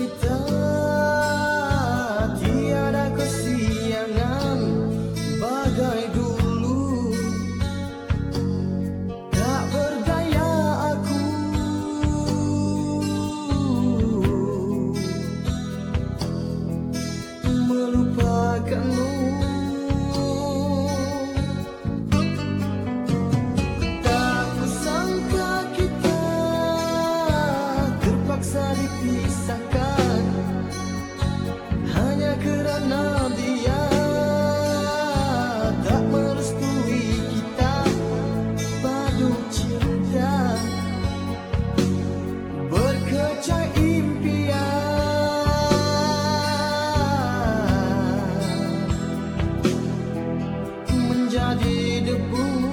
你的 see